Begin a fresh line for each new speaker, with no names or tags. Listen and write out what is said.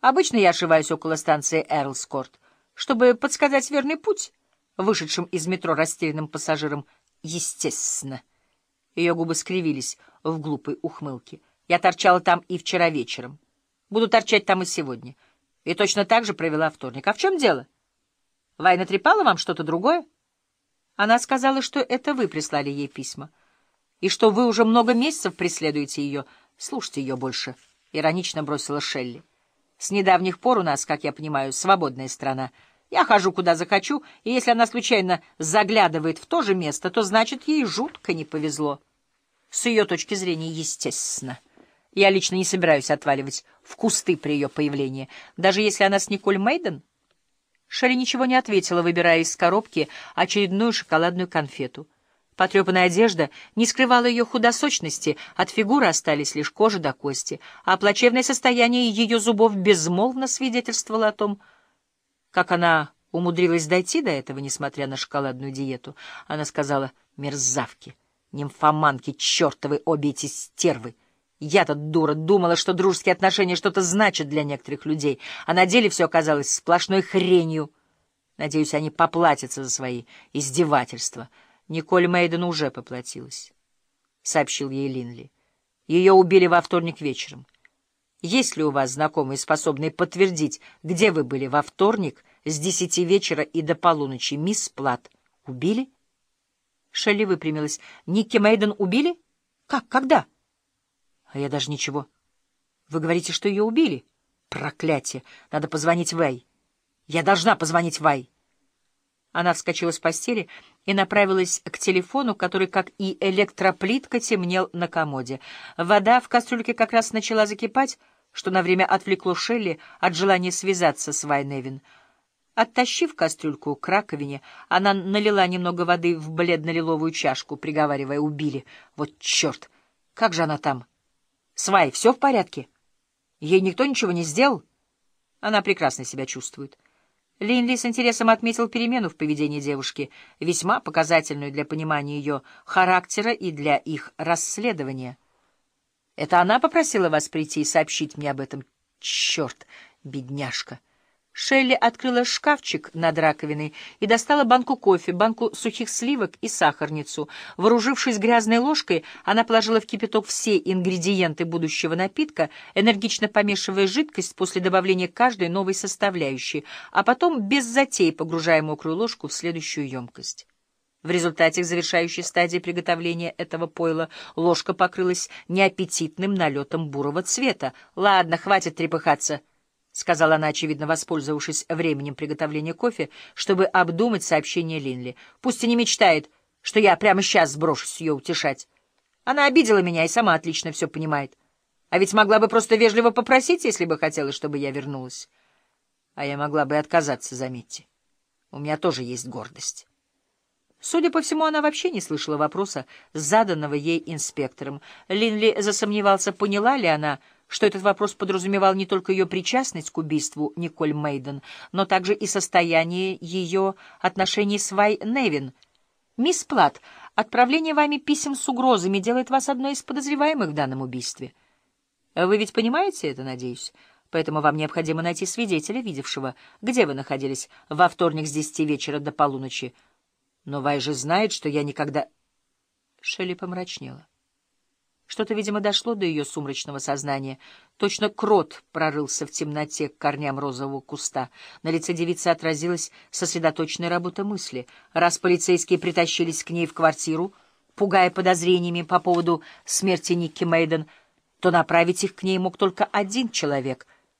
Обычно я ошиваюсь около станции Эрлскорт, чтобы подсказать верный путь вышедшим из метро растерянным пассажирам. Естественно. Ее губы скривились в глупой ухмылке. Я торчала там и вчера вечером. Буду торчать там и сегодня. И точно так же провела вторник. А в чем дело? Вайна трепала вам что-то другое? Она сказала, что это вы прислали ей письма, и что вы уже много месяцев преследуете ее. Слушайте ее больше, — иронично бросила Шелли. С недавних пор у нас, как я понимаю, свободная страна. Я хожу, куда захочу, и если она случайно заглядывает в то же место, то значит, ей жутко не повезло. С ее точки зрения, естественно. Я лично не собираюсь отваливать в кусты при ее появлении, даже если она с Николь Мейден. Шелли ничего не ответила, выбирая из коробки очередную шоколадную конфету. Потрепанная одежда не скрывала ее худосочности, от фигуры остались лишь кожа до кости, а плачевное состояние ее зубов безмолвно свидетельствовало о том, как она умудрилась дойти до этого, несмотря на шоколадную диету. Она сказала «мерзавки, нимфоманки, чертовы обе эти стервы». Я-то, дура, думала, что дружеские отношения что-то значат для некоторых людей, а на деле все оказалось сплошной хренью. Надеюсь, они поплатятся за свои издевательства». Николь Мейден уже поплатилась, — сообщил ей Линли. Ее убили во вторник вечером. Есть ли у вас знакомые, способные подтвердить, где вы были во вторник с десяти вечера и до полуночи, мисс Плат? Убили? Шелли выпрямилась. Никки Мейден убили? Как? Когда? А я даже ничего. Вы говорите, что ее убили? Проклятие! Надо позвонить Вэй. Я должна позвонить Вэй. Она вскочила с постели и направилась к телефону, который, как и электроплитка, темнел на комоде. Вода в кастрюльке как раз начала закипать, что на время отвлекло Шелли от желания связаться с Вайневин. Оттащив кастрюльку к раковине, она налила немного воды в бледно-лиловую чашку, приговаривая «убили». Вот черт! Как же она там? Свай, все в порядке? Ей никто ничего не сделал? Она прекрасно себя чувствует. Линли с интересом отметил перемену в поведении девушки, весьма показательную для понимания ее характера и для их расследования. «Это она попросила вас прийти и сообщить мне об этом? Черт, бедняжка!» Шелли открыла шкафчик над раковиной и достала банку кофе, банку сухих сливок и сахарницу. Вооружившись грязной ложкой, она положила в кипяток все ингредиенты будущего напитка, энергично помешивая жидкость после добавления каждой новой составляющей, а потом без затей погружая мокрую ложку в следующую емкость. В результате завершающей стадии приготовления этого пойла ложка покрылась неаппетитным налетом бурого цвета. «Ладно, хватит трепыхаться». — сказала она, очевидно воспользовавшись временем приготовления кофе, чтобы обдумать сообщение Линли. — Пусть и не мечтает, что я прямо сейчас сброшусь ее утешать. Она обидела меня и сама отлично все понимает. А ведь могла бы просто вежливо попросить, если бы хотела, чтобы я вернулась. А я могла бы отказаться, заметьте. У меня тоже есть гордость. Судя по всему, она вообще не слышала вопроса, заданного ей инспектором. Линли засомневался, поняла ли она, что этот вопрос подразумевал не только ее причастность к убийству Николь Мейден, но также и состояние ее отношений с Вай Невин. «Мисс Плат, отправление вами писем с угрозами делает вас одной из подозреваемых в данном убийстве. Вы ведь понимаете это, надеюсь?» Поэтому вам необходимо найти свидетеля, видевшего, где вы находились во вторник с десяти вечера до полуночи. Но Вай же знает, что я никогда... Шелли помрачнела. Что-то, видимо, дошло до ее сумрачного сознания. Точно крот прорылся в темноте к корням розового куста. На лице девицы отразилась сосредоточенная работа мысли. Раз полицейские притащились к ней в квартиру, пугая подозрениями по поводу смерти Никки Мейден, то направить их к ней мог только один человек —